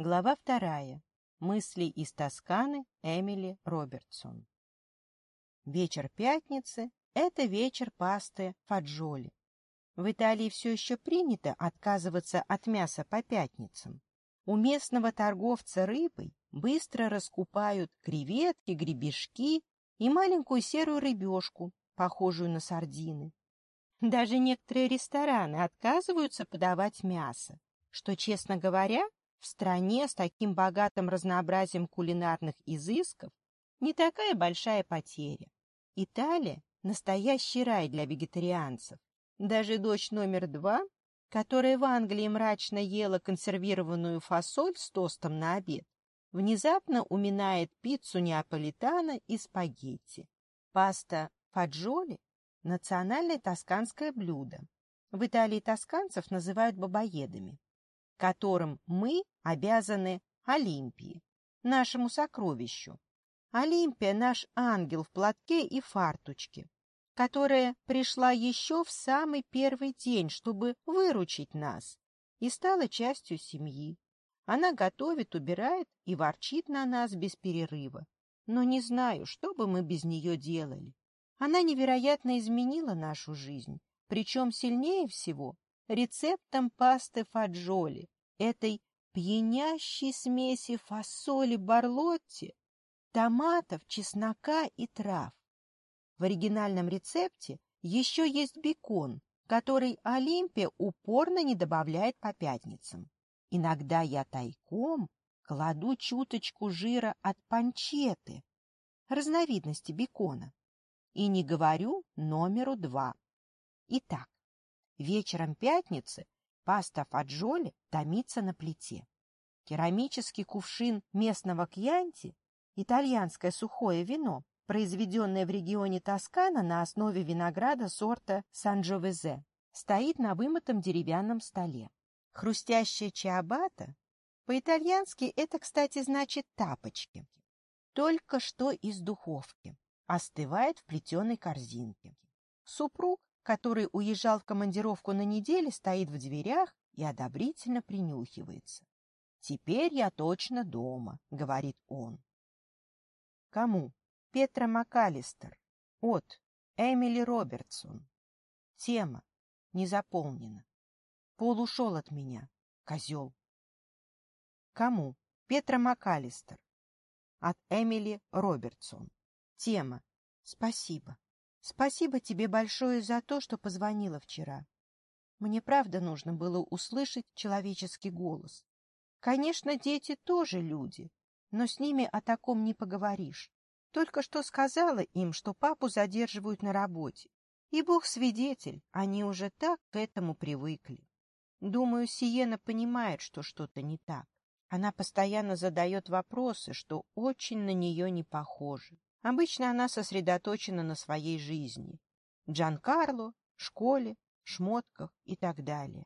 Глава вторая. Мысли из Тосканы Эмили Робертсон. Вечер пятницы – это вечер пасты фаджоли. В Италии все еще принято отказываться от мяса по пятницам. У местного торговца рыбой быстро раскупают креветки, гребешки и маленькую серую рыбешку, похожую на сардины. Даже некоторые рестораны отказываются подавать мясо, что, честно говоря, в стране с таким богатым разнообразием кулинарных изысков не такая большая потеря. Италия – настоящий рай для вегетарианцев. Даже дочь номер два, которая в Англии мрачно ела консервированную фасоль с тостом на обед, внезапно уминает пиццу неаполитана и спагетти. Паста фаджоли – национальное тосканское блюдо. В Италии тосканцев называют бабоедами которым мы обязаны Олимпии, нашему сокровищу. Олимпия — наш ангел в платке и фартучке, которая пришла еще в самый первый день, чтобы выручить нас, и стала частью семьи. Она готовит, убирает и ворчит на нас без перерыва. Но не знаю, что бы мы без нее делали. Она невероятно изменила нашу жизнь, причем сильнее всего рецептом пасты фаджоли, этой пьянящей смеси фасоли барлотти, томатов, чеснока и трав. В оригинальном рецепте еще есть бекон, который Олимпия упорно не добавляет по пятницам. Иногда я тайком кладу чуточку жира от панчеты, разновидности бекона, и не говорю номеру два. Итак, Вечером пятницы паста фаджоли томится на плите. Керамический кувшин местного кьянти, итальянское сухое вино, произведенное в регионе Тоскана на основе винограда сорта Санджовезе, стоит на вымытом деревянном столе. Хрустящая чиабата, по-итальянски это, кстати, значит тапочки, только что из духовки, остывает в плетеной корзинке. Супруг который уезжал в командировку на неделю, стоит в дверях и одобрительно принюхивается. «Теперь я точно дома», — говорит он. Кому? Петра МакАлистер. От Эмили Робертсон. Тема. Не заполнена. Пол ушел от меня. Козел. Кому? Петра МакАлистер. От Эмили Робертсон. Тема. Спасибо. Спасибо тебе большое за то, что позвонила вчера. Мне правда нужно было услышать человеческий голос. Конечно, дети тоже люди, но с ними о таком не поговоришь. Только что сказала им, что папу задерживают на работе. И бог свидетель, они уже так к этому привыкли. Думаю, Сиена понимает, что что-то не так. Она постоянно задает вопросы, что очень на нее не похоже. Обычно она сосредоточена на своей жизни. Джан Карло, школе, шмотках и так далее.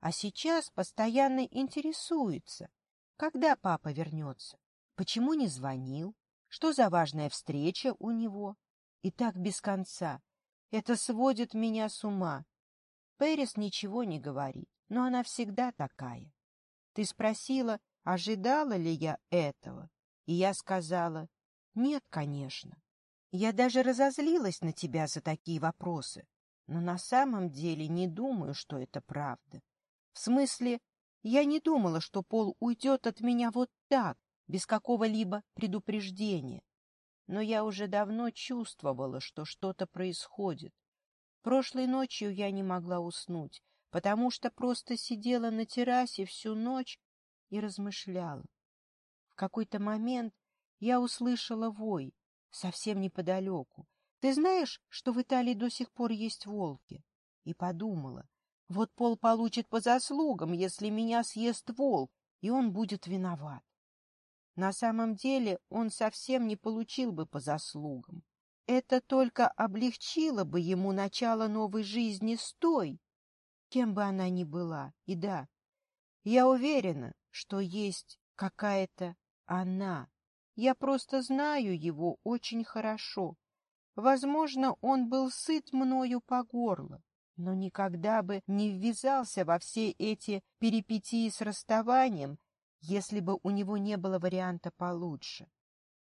А сейчас постоянно интересуется, когда папа вернется, почему не звонил, что за важная встреча у него. И так без конца. Это сводит меня с ума. Перес ничего не говорит, но она всегда такая. Ты спросила, ожидала ли я этого, и я сказала нет, конечно. Я даже разозлилась на тебя за такие вопросы, но на самом деле не думаю, что это правда. В смысле, я не думала, что Пол уйдет от меня вот так, без какого-либо предупреждения. Но я уже давно чувствовала, что что-то происходит. Прошлой ночью я не могла уснуть, потому что просто сидела на террасе всю ночь и размышляла. В какой-то момент я услышала вой, совсем неподалеку. Ты знаешь, что в Италии до сих пор есть волки? И подумала, вот Пол получит по заслугам, если меня съест волк, и он будет виноват. На самом деле он совсем не получил бы по заслугам. Это только облегчило бы ему начало новой жизни с той, кем бы она ни была. И да, я уверена, что есть какая-то она. Я просто знаю его очень хорошо. Возможно, он был сыт мною по горло, но никогда бы не ввязался во все эти перипетии с расставанием, если бы у него не было варианта получше.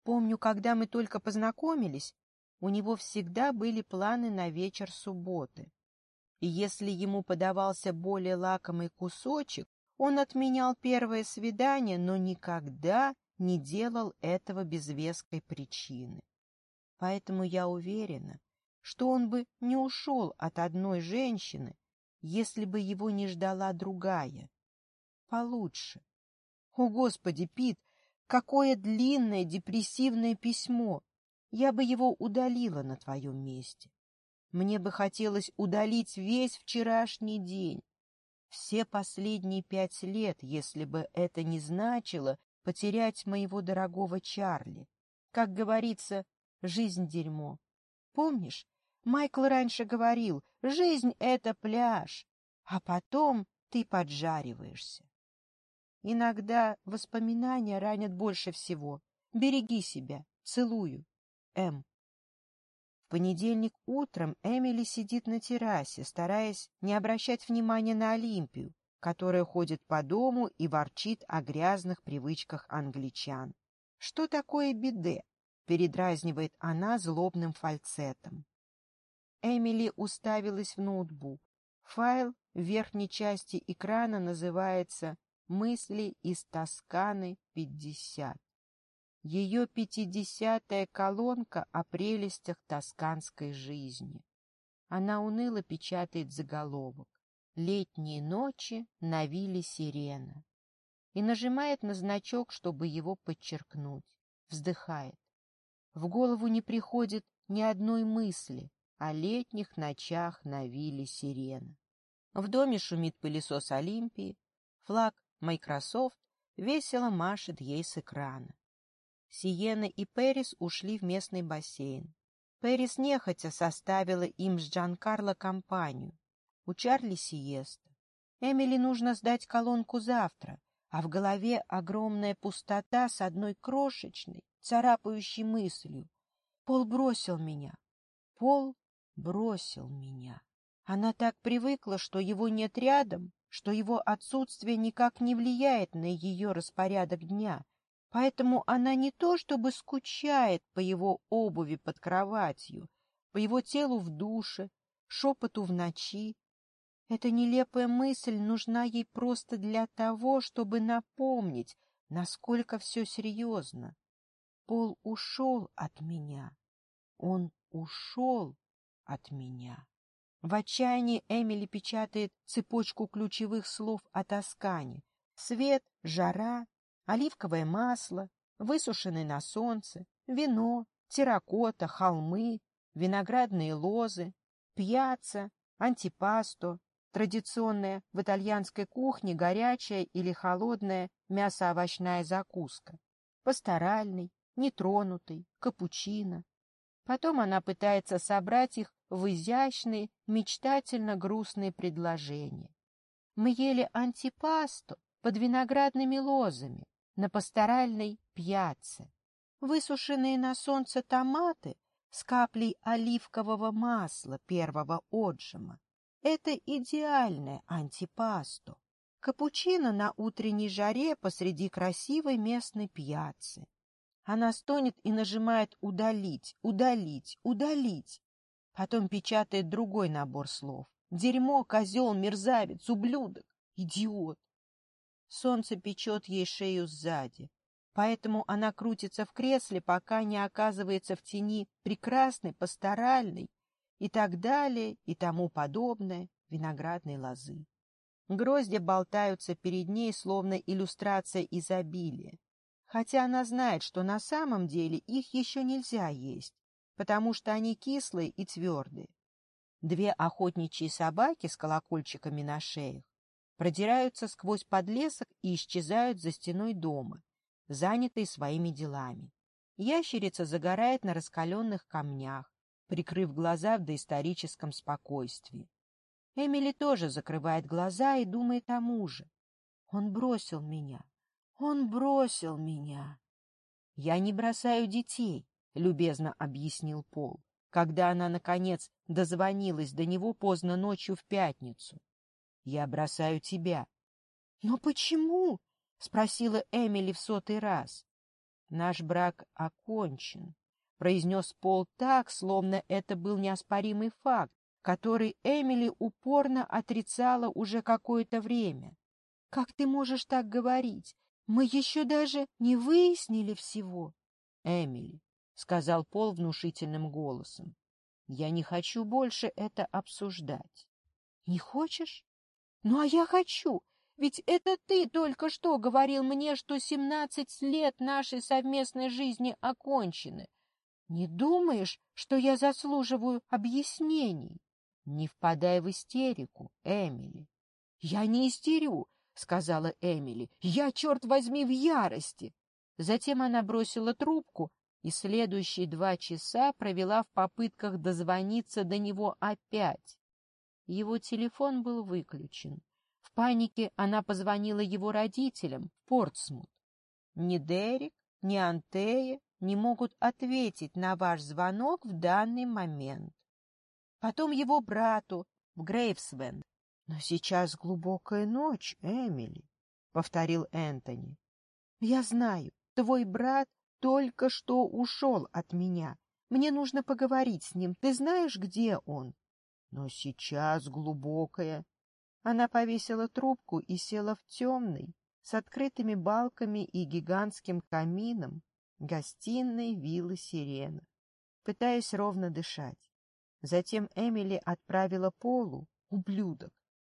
Помню, когда мы только познакомились, у него всегда были планы на вечер субботы. И если ему подавался более лакомый кусочек, он отменял первое свидание, но никогда не делал этого без веской причины. Поэтому я уверена, что он бы не ушел от одной женщины, если бы его не ждала другая, получше. О, Господи, Пит, какое длинное депрессивное письмо! Я бы его удалила на твоем месте. Мне бы хотелось удалить весь вчерашний день, все последние пять лет, если бы это не значило, потерять моего дорогого Чарли. Как говорится, жизнь — дерьмо. Помнишь, Майкл раньше говорил, жизнь — это пляж, а потом ты поджариваешься. Иногда воспоминания ранят больше всего. Береги себя. Целую. М. В понедельник утром Эмили сидит на террасе, стараясь не обращать внимания на Олимпию, которая ходит по дому и ворчит о грязных привычках англичан. «Что такое биде?» — передразнивает она злобным фальцетом. Эмили уставилась в ноутбук. Файл в верхней части экрана называется «Мысли из Тосканы 50». Ее пятидесятая колонка о прелестях тосканской жизни. Она уныло печатает заголовок летние ночи навили сирена. И нажимает на значок, чтобы его подчеркнуть. Вздыхает. В голову не приходит ни одной мысли о летних ночах навили сирена. В доме шумит пылесос Олимпии, флаг Microsoft весело машет ей с экрана. Сиена и Перис ушли в местный бассейн. Перис нехотя составила им с Джан Карло компанию, у Чарли сиеста. Эмили нужно сдать колонку завтра, а в голове огромная пустота с одной крошечной, царапающей мыслью. Пол бросил меня. Пол бросил меня. Она так привыкла, что его нет рядом, что его отсутствие никак не влияет на ее распорядок дня, поэтому она не то чтобы скучает по его обуви под кроватью, по его телу в душе, шепоту в ночи, эта нелепая мысль нужна ей просто для того, чтобы напомнить, насколько все серьезно. Пол ушел от меня. Он ушел от меня. В отчаянии Эмили печатает цепочку ключевых слов о Тоскане. Свет, жара, оливковое масло, высушенное на солнце, вино, терракота, холмы, виноградные лозы, пьяца, антипасто, Традиционная в итальянской кухне горячая или холодная мясо-овощная закуска. Пасторальный, нетронутый, капучино. Потом она пытается собрать их в изящные, мечтательно грустные предложения. Мы ели антипасту под виноградными лозами на пасторальной пьяце. Высушенные на солнце томаты с каплей оливкового масла первого отжима. Это идеальное антипасто. Капучино на утренней жаре посреди красивой местной пьяцы. Она стонет и нажимает «удалить», «удалить», «удалить». Потом печатает другой набор слов. «Дерьмо», «козел», «мерзавец», «ублюдок», «идиот». Солнце печет ей шею сзади. Поэтому она крутится в кресле, пока не оказывается в тени прекрасной, пасторальной, и так далее, и тому подобное виноградной лозы. Грозди болтаются перед ней, словно иллюстрация изобилия. Хотя она знает, что на самом деле их еще нельзя есть, потому что они кислые и твердые. Две охотничьи собаки с колокольчиками на шеях продираются сквозь подлесок и исчезают за стеной дома, занятые своими делами. Ящерица загорает на раскаленных камнях, прикрыв глаза в доисторическом спокойствии. Эмили тоже закрывает глаза и думает о муже. Он бросил меня. Он бросил меня. Я не бросаю детей, любезно объяснил Пол, когда она, наконец, дозвонилась до него поздно ночью в пятницу. Я бросаю тебя. Но почему? спросила Эмили в сотый раз. Наш брак окончен, — произнес Пол так, словно это был неоспоримый факт, который Эмили упорно отрицала уже какое-то время. — Как ты можешь так говорить? Мы еще даже не выяснили всего. — Эмили, — сказал Пол внушительным голосом, — я не хочу больше это обсуждать. — Не хочешь? Ну, а я хочу. Ведь это ты только что говорил мне, что семнадцать лет нашей совместной жизни окончены, не думаешь, что я заслуживаю объяснений? Не впадай в истерику, Эмили. Я не истерю, сказала Эмили. Я, черт возьми, в ярости. Затем она бросила трубку и следующие два часа провела в попытках дозвониться до него опять. Его телефон был выключен. В панике она позвонила его родителям в Портсмут. Ни Дерек, ни Антея не могут ответить на ваш звонок в данный момент. Потом его брату в Грейвсвенд. Но сейчас глубокая ночь, Эмили, — повторил Энтони. Я знаю, твой брат только что ушел от меня. Мне нужно поговорить с ним. Ты знаешь, где он? Но сейчас глубокая. Она повесила трубку и села в темный, с открытыми балками и гигантским камином, гостиной вилла сирена, пытаясь ровно дышать. Затем Эмили отправила Полу, ублюдок,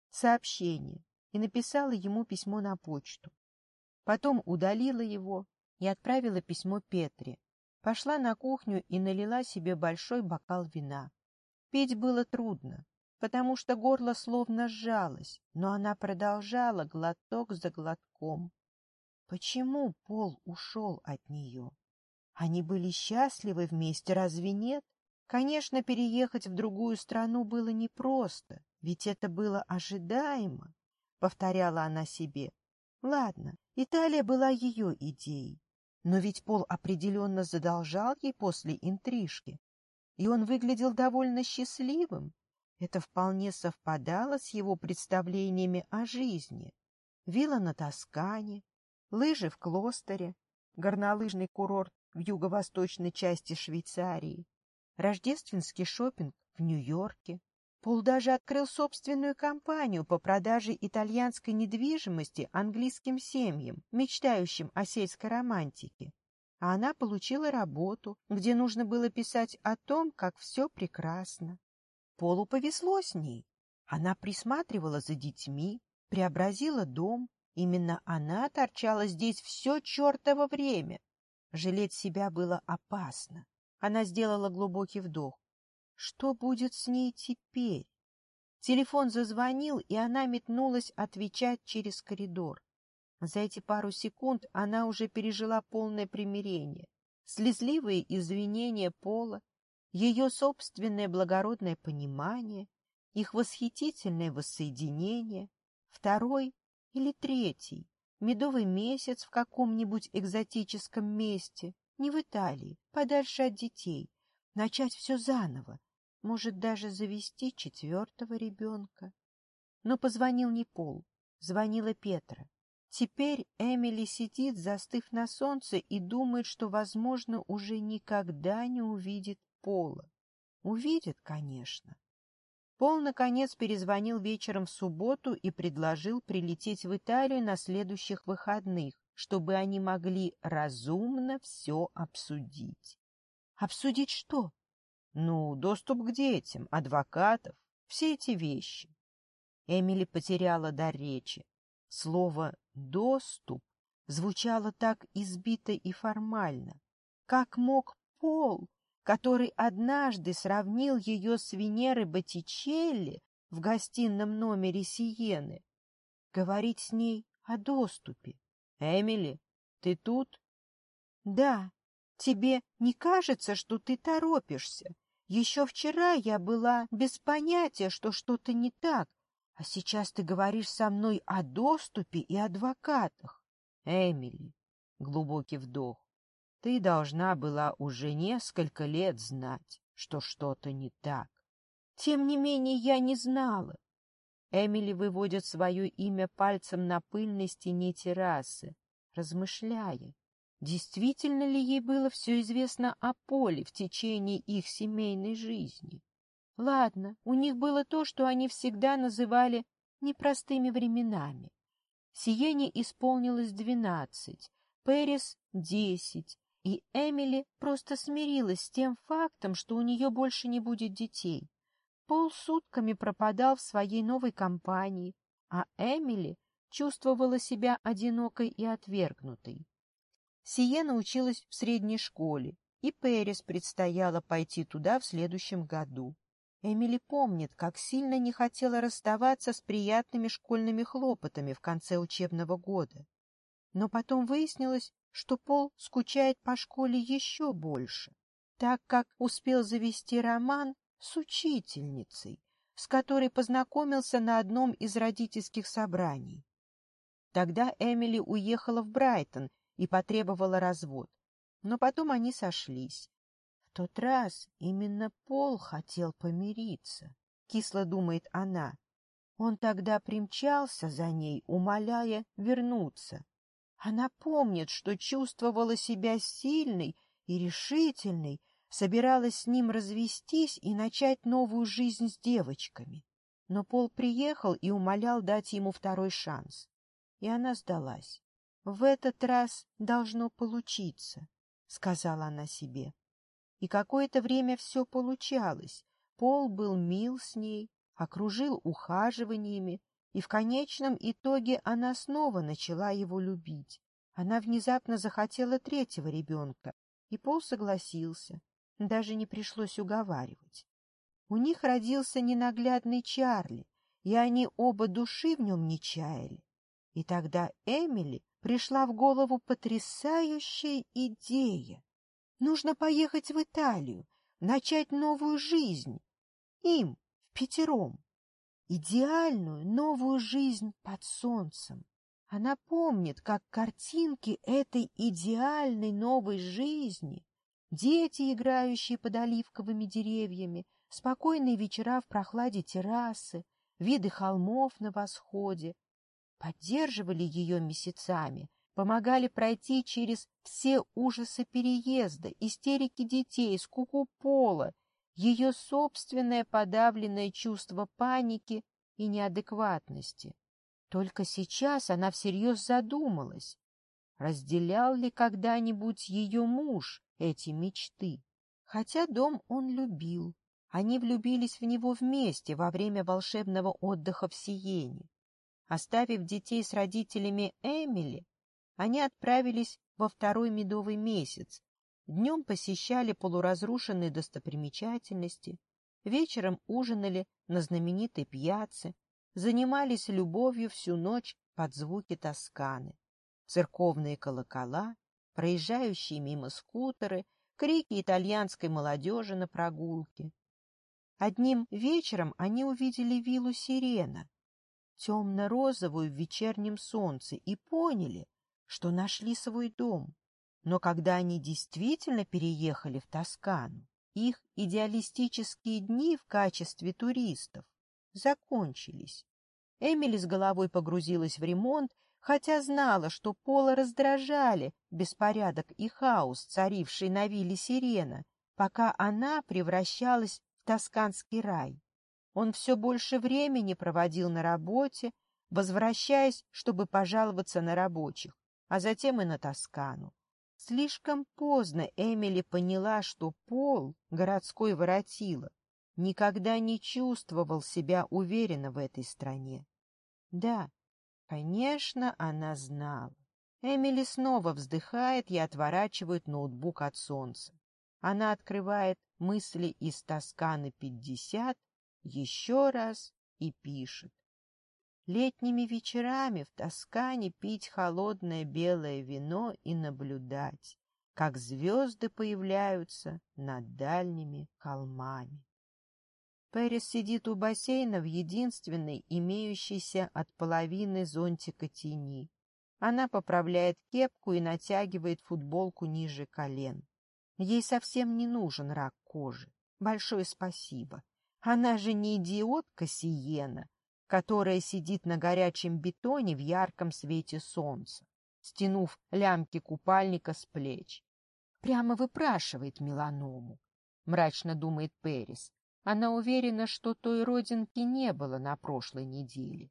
сообщение и написала ему письмо на почту. Потом удалила его и отправила письмо Петре. Пошла на кухню и налила себе большой бокал вина. Пить было трудно, потому что горло словно сжалось, но она продолжала глоток за глотком. Почему Пол ушел от нее? Они были счастливы вместе, разве нет? Конечно, переехать в другую страну было непросто, ведь это было ожидаемо, — повторяла она себе. Ладно, Италия была ее идеей, но ведь Пол определенно задолжал ей после интрижки, и он выглядел довольно счастливым. Это вполне совпадало с его представлениями о жизни. Вилла на Тоскане, лыжи в Клостере, горнолыжный курорт в юго-восточной части Швейцарии, рождественский шопинг в Нью-Йорке. Пол даже открыл собственную компанию по продаже итальянской недвижимости английским семьям, мечтающим о сельской романтике. А она получила работу, где нужно было писать о том, как все прекрасно. Полу повезло с ней. Она присматривала за детьми, преобразила дом, Именно она торчала здесь все чертово время. Жалеть себя было опасно. Она сделала глубокий вдох. Что будет с ней теперь? Телефон зазвонил, и она метнулась отвечать через коридор. За эти пару секунд она уже пережила полное примирение, слезливые извинения Пола, ее собственное благородное понимание, их восхитительное воссоединение, второй или третий, медовый месяц в каком-нибудь экзотическом месте, не в Италии, подальше от детей, начать все заново, может даже завести четвертого ребенка. Но позвонил не Пол, звонила Петра. Теперь Эмили сидит, застыв на солнце, и думает, что, возможно, уже никогда не увидит Пола. Увидит, конечно, Пол, наконец, перезвонил вечером в субботу и предложил прилететь в Италию на следующих выходных, чтобы они могли разумно все обсудить. Обсудить что? Ну, доступ к детям, адвокатов, все эти вещи. Эмили потеряла дар речи. Слово «доступ» звучало так избито и формально. Как мог Пол который однажды сравнил ее с Венерой Боттичелли в гостином номере Сиены. Говорить с ней о доступе. «Эмили, ты тут?» «Да. Тебе не кажется, что ты торопишься? Еще вчера я была без понятия, что что-то не так, а сейчас ты говоришь со мной о доступе и адвокатах. Эмили, глубокий вдох. Ты должна была уже несколько лет знать, что что-то не так. Тем не менее, я не знала. Эмили выводит свое имя пальцем на пыльной стене террасы, размышляя, действительно ли ей было все известно о Поле в течение их семейной жизни. Ладно, у них было то, что они всегда называли непростыми временами. Сиене исполнилось двенадцать, Перес — десять, и Эмили просто смирилась с тем фактом, что у нее больше не будет детей. Пол сутками пропадал в своей новой компании, а Эмили чувствовала себя одинокой и отвергнутой. Сиена училась в средней школе, и Перес предстояло пойти туда в следующем году. Эмили помнит, как сильно не хотела расставаться с приятными школьными хлопотами в конце учебного года. Но потом выяснилось, что Пол скучает по школе еще больше, так как успел завести роман с учительницей, с которой познакомился на одном из родительских собраний. Тогда Эмили уехала в Брайтон и потребовала развод, но потом они сошлись. В тот раз именно Пол хотел помириться, кисло думает она. Он тогда примчался за ней, умоляя вернуться. Она помнит, что чувствовала себя сильной и решительной, собиралась с ним развестись и начать новую жизнь с девочками. Но Пол приехал и умолял дать ему второй шанс. И она сдалась. «В этот раз должно получиться», — сказала она себе. И какое-то время все получалось. Пол был мил с ней, окружил ухаживаниями, и в конечном итоге она снова начала его любить. Она внезапно захотела третьего ребенка, и Пол согласился. Даже не пришлось уговаривать. У них родился ненаглядный Чарли, и они оба души в нем не чаяли. И тогда Эмили пришла в голову потрясающая идея. Нужно поехать в Италию, начать новую жизнь. Им, в пятером идеальную новую жизнь под солнцем. Она помнит, как картинки этой идеальной новой жизни, дети, играющие под оливковыми деревьями, спокойные вечера в прохладе террасы, виды холмов на восходе, поддерживали ее месяцами, помогали пройти через все ужасы переезда, истерики детей, скуку пола, ее собственное подавленное чувство паники и неадекватности. Только сейчас она всерьез задумалась, разделял ли когда-нибудь ее муж эти мечты. Хотя дом он любил, они влюбились в него вместе во время волшебного отдыха в Сиене. Оставив детей с родителями Эмили, они отправились во второй медовый месяц, Днем посещали полуразрушенные достопримечательности, вечером ужинали на знаменитой пьяце, занимались любовью всю ночь под звуки тосканы. Церковные колокола, проезжающие мимо скутеры, крики итальянской молодежи на прогулке. Одним вечером они увидели виллу «Сирена», темно-розовую в вечернем солнце, и поняли, что нашли свой дом. Но когда они действительно переехали в Тоскану, их идеалистические дни в качестве туристов закончились. Эмили с головой погрузилась в ремонт, хотя знала, что Пола раздражали беспорядок и хаос, царивший на вилле Сирена, пока она превращалась в тосканский рай. Он все больше времени проводил на работе, возвращаясь, чтобы пожаловаться на рабочих, а затем и на Тоскану. Слишком поздно Эмили поняла, что Пол, городской воротила, никогда не чувствовал себя уверенно в этой стране. Да, конечно, она знала. Эмили снова вздыхает и отворачивает ноутбук от солнца. Она открывает мысли из Тосканы 50 еще раз и пишет летними вечерами в Тоскане пить холодное белое вино и наблюдать, как звезды появляются над дальними холмами. Перес сидит у бассейна в единственной имеющейся от половины зонтика тени. Она поправляет кепку и натягивает футболку ниже колен. Ей совсем не нужен рак кожи. Большое спасибо. Она же не идиотка Сиена, которая сидит на горячем бетоне в ярком свете солнца, стянув лямки купальника с плеч. Прямо выпрашивает меланому, мрачно думает Перис. Она уверена, что той родинки не было на прошлой неделе.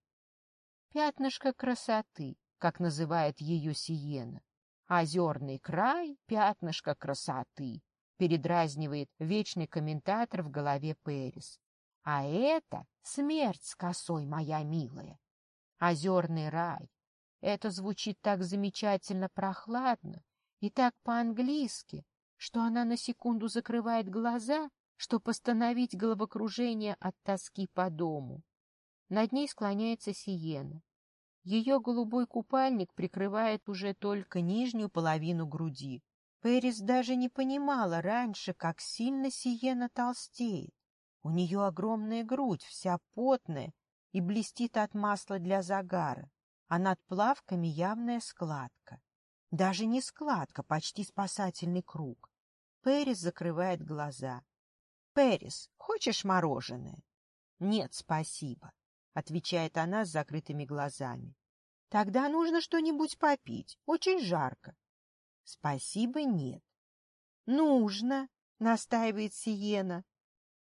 Пятнышко красоты, как называет ее Сиена. Озерный край, пятнышко красоты, передразнивает вечный комментатор в голове Перис. А это смерть с косой, моя милая. Озерный рай. Это звучит так замечательно прохладно и так по-английски, что она на секунду закрывает глаза, чтобы остановить головокружение от тоски по дому. Над ней склоняется Сиена. Ее голубой купальник прикрывает уже только нижнюю половину груди. Пэрис даже не понимала раньше, как сильно Сиена толстеет. У нее огромная грудь, вся потная и блестит от масла для загара, а над плавками явная складка. Даже не складка, почти спасательный круг. Перис закрывает глаза. «Перис, хочешь мороженое?» «Нет, спасибо», — отвечает она с закрытыми глазами. «Тогда нужно что-нибудь попить, очень жарко». «Спасибо, нет». «Нужно», — настаивает Сиена.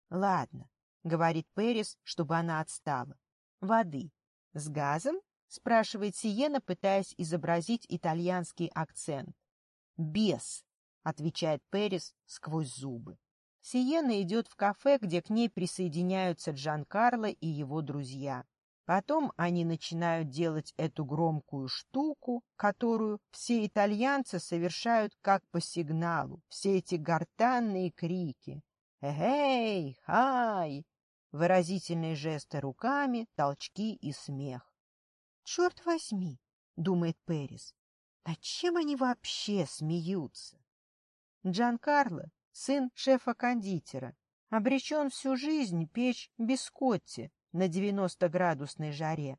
«Ладно», — говорит Перис, чтобы она отстала. «Воды. С газом?» — спрашивает Сиена, пытаясь изобразить итальянский акцент. «Без», — отвечает Перис сквозь зубы. Сиена идет в кафе, где к ней присоединяются Джан-Карло и его друзья. Потом они начинают делать эту громкую штуку, которую все итальянцы совершают как по сигналу, все эти гортанные крики. «Эй, хай! выразительные жесты руками, толчки и смех. «Черт возьми!» — думает Перис. «Над чем они вообще смеются?» Джан Карло, сын шефа-кондитера, обречен всю жизнь печь бискотти на 90-градусной жаре.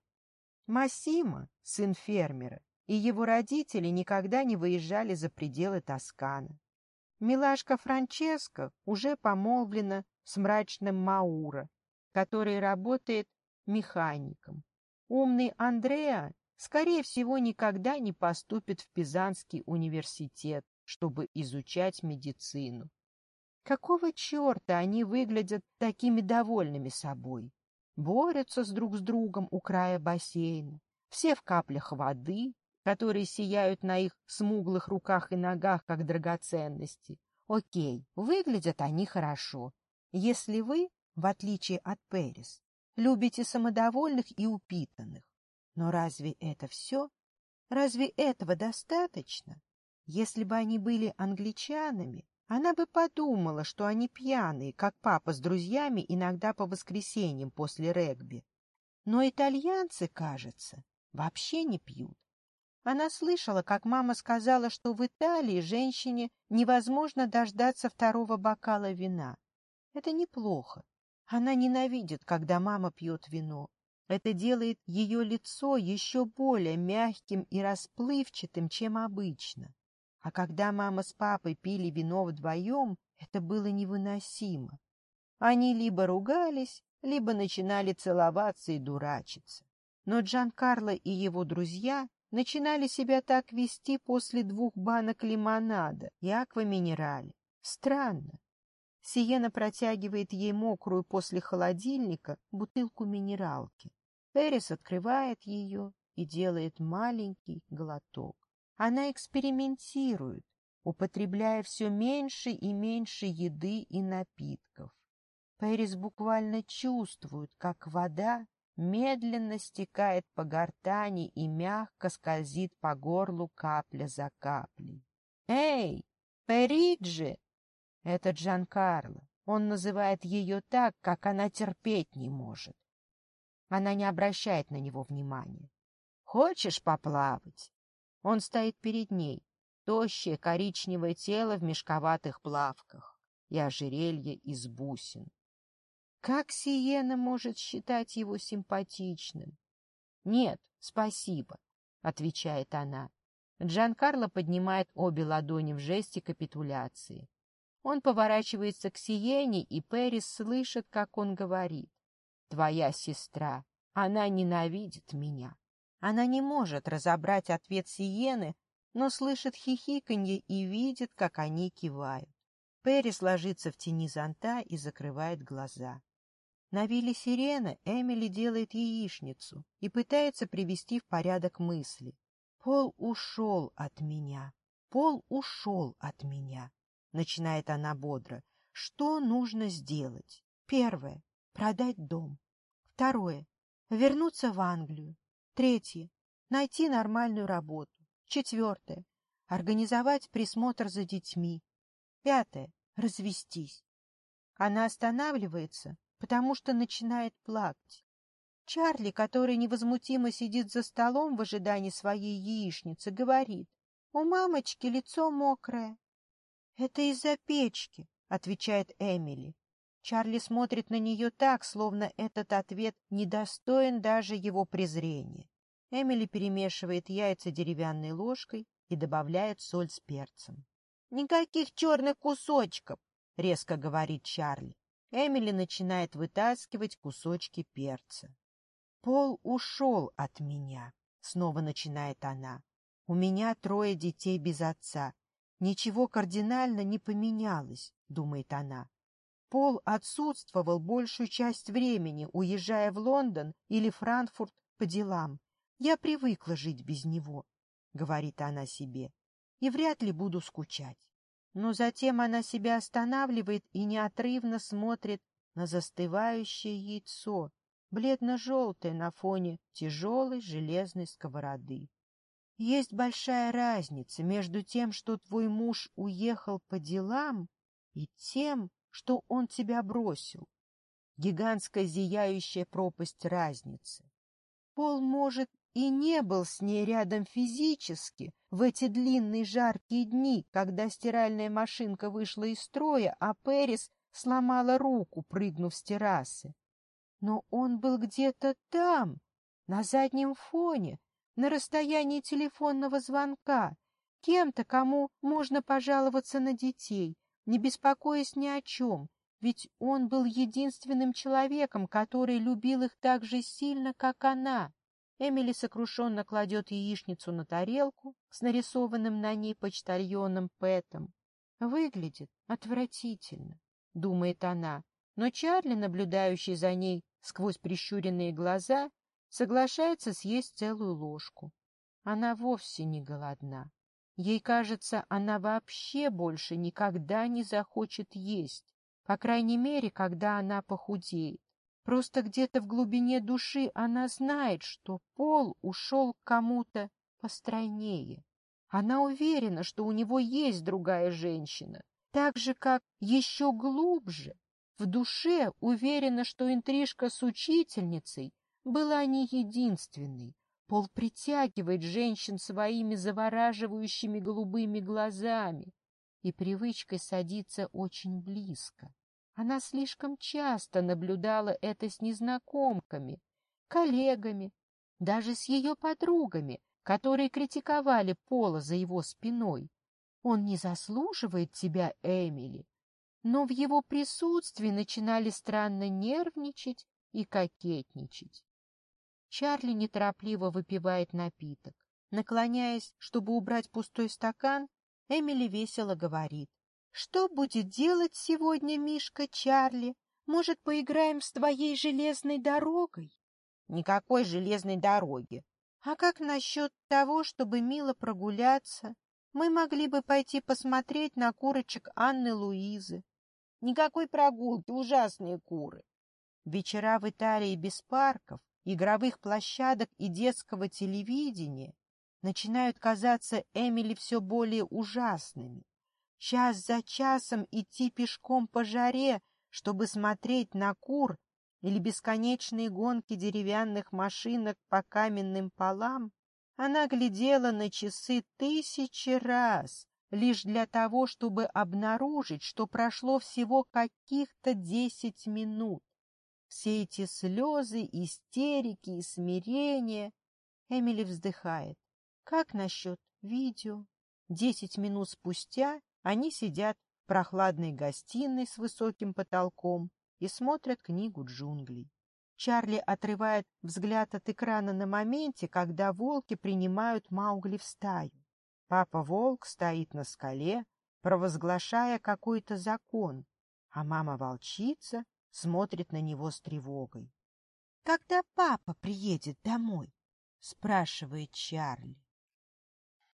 Массима, сын фермера, и его родители никогда не выезжали за пределы Тосканы. Милашка Франческо уже помолвлена с мрачным Маура, который работает механиком. Умный Андреа, скорее всего, никогда не поступит в Пизанский университет, чтобы изучать медицину. Какого черта они выглядят такими довольными собой? Борются с друг с другом у края бассейна, все в каплях воды, которые сияют на их смуглых руках и ногах, как драгоценности. Окей, выглядят они хорошо. Если вы, в отличие от Перис, любите самодовольных и упитанных. Но разве это все? Разве этого достаточно? Если бы они были англичанами, она бы подумала, что они пьяные, как папа с друзьями иногда по воскресеньям после регби. Но итальянцы, кажется, вообще не пьют. Она слышала, как мама сказала, что в Италии женщине невозможно дождаться второго бокала вина. Это неплохо. Она ненавидит, когда мама пьет вино. Это делает ее лицо еще более мягким и расплывчатым, чем обычно. А когда мама с папой пили вино вдвоем, это было невыносимо. Они либо ругались, либо начинали целоваться и дурачиться. Но Джан Карло и его друзья начинали себя так вести после двух банок лимонада и акваминерали. Странно. Сиена протягивает ей мокрую после холодильника бутылку минералки. Эрис открывает ее и делает маленький глоток. Она экспериментирует, употребляя все меньше и меньше еды и напитков. Пэрис буквально чувствует, как вода медленно стекает по гортани и мягко скользит по горлу капля за каплей. «Эй, Периджи!» Это Джан-Карло. Он называет ее так, как она терпеть не может. Она не обращает на него внимания. «Хочешь поплавать?» Он стоит перед ней, тощее коричневое тело в мешковатых плавках и ожерелье из бусин. Как Сиена может считать его симпатичным? — Нет, спасибо, — отвечает она. Джан Карло поднимает обе ладони в жесте капитуляции. Он поворачивается к Сиене, и Перис слышит, как он говорит. «Твоя сестра, она ненавидит меня». Она не может разобрать ответ Сиены, но слышит хихиканье и видит, как они кивают. Перис ложится в тени зонта и закрывает глаза. На вилле Сирена Эмили делает яичницу и пытается привести в порядок мысли. «Пол ушел от меня! Пол ушел от меня!» — начинает она бодро. «Что нужно сделать? Первое — продать дом. Второе — вернуться в Англию. Третье — найти нормальную работу. Четвертое — организовать присмотр за детьми. Пятое — развестись». Она останавливается, потому что начинает плакать. Чарли, который невозмутимо сидит за столом в ожидании своей яичницы, говорит, «У мамочки лицо мокрое». «Это из-за печки», — отвечает Эмили. Чарли смотрит на нее так, словно этот ответ недостоин даже его презрения. Эмили перемешивает яйца деревянной ложкой и добавляет соль с перцем. «Никаких черных кусочков!» — резко говорит Чарли. Эмили начинает вытаскивать кусочки перца. «Пол ушел от меня», — снова начинает она. «У меня трое детей без отца. Ничего кардинально не поменялось», — думает она. Пол отсутствовал большую часть времени, уезжая в Лондон или Франкфурт по делам. Я привыкла жить без него, — говорит она себе, — и вряд ли буду скучать но затем она себя останавливает и неотрывно смотрит на застывающее яйцо, бледно-желтое на фоне тяжелой железной сковороды. Есть большая разница между тем, что твой муж уехал по делам, и тем, что он тебя бросил. Гигантская зияющая пропасть разницы. Пол может и не был с ней рядом физически в эти длинные жаркие дни, когда стиральная машинка вышла из строя, а Перис сломала руку, прыгнув с террасы. Но он был где-то там, на заднем фоне, на расстоянии телефонного звонка, кем-то, кому можно пожаловаться на детей, не беспокоясь ни о чем, ведь он был единственным человеком, который любил их так же сильно, как она. Эмили сокрушенно кладет яичницу на тарелку с нарисованным на ней почтальоном Пэтом. Выглядит отвратительно, думает она, но Чарли, наблюдающий за ней сквозь прищуренные глаза, соглашается съесть целую ложку. Она вовсе не голодна. Ей кажется, она вообще больше никогда не захочет есть, по крайней мере, когда она похудеет. Просто где-то в глубине души она знает, что Пол ушел к кому-то постройнее. Она уверена, что у него есть другая женщина. Так же, как еще глубже. В душе уверена, что интрижка с учительницей была не единственной. Пол притягивает женщин своими завораживающими голубыми глазами и привычкой садиться очень близко. Она слишком часто наблюдала это с незнакомками, коллегами, даже с ее подругами, которые критиковали Пола за его спиной. Он не заслуживает тебя, Эмили. Но в его присутствии начинали странно нервничать и кокетничать. Чарли неторопливо выпивает напиток. Наклоняясь, чтобы убрать пустой стакан, Эмили весело говорит. Что будет делать сегодня Мишка Чарли? Может, поиграем с твоей железной дорогой? Никакой железной дороги. А как насчет того, чтобы мило прогуляться? Мы могли бы пойти посмотреть на курочек Анны Луизы. Никакой прогулки, ужасные куры. Вечера в Италии без парков, игровых площадок и детского телевидения начинают казаться Эмили все более ужасными час за часом идти пешком по жаре, чтобы смотреть на кур или бесконечные гонки деревянных машинок по каменным полам, она глядела на часы тысячи раз, лишь для того, чтобы обнаружить, что прошло всего каких-то десять минут. Все эти слезы, истерики и смирения. Эмили вздыхает. Как насчет видео? Десять минут спустя они сидят в прохладной гостиной с высоким потолком и смотрят книгу джунглей. Чарли отрывает взгляд от экрана на моменте, когда волки принимают Маугли в стаю. Папа-волк стоит на скале, провозглашая какой-то закон, а мама-волчица смотрит на него с тревогой. — Когда папа приедет домой? — спрашивает Чарли.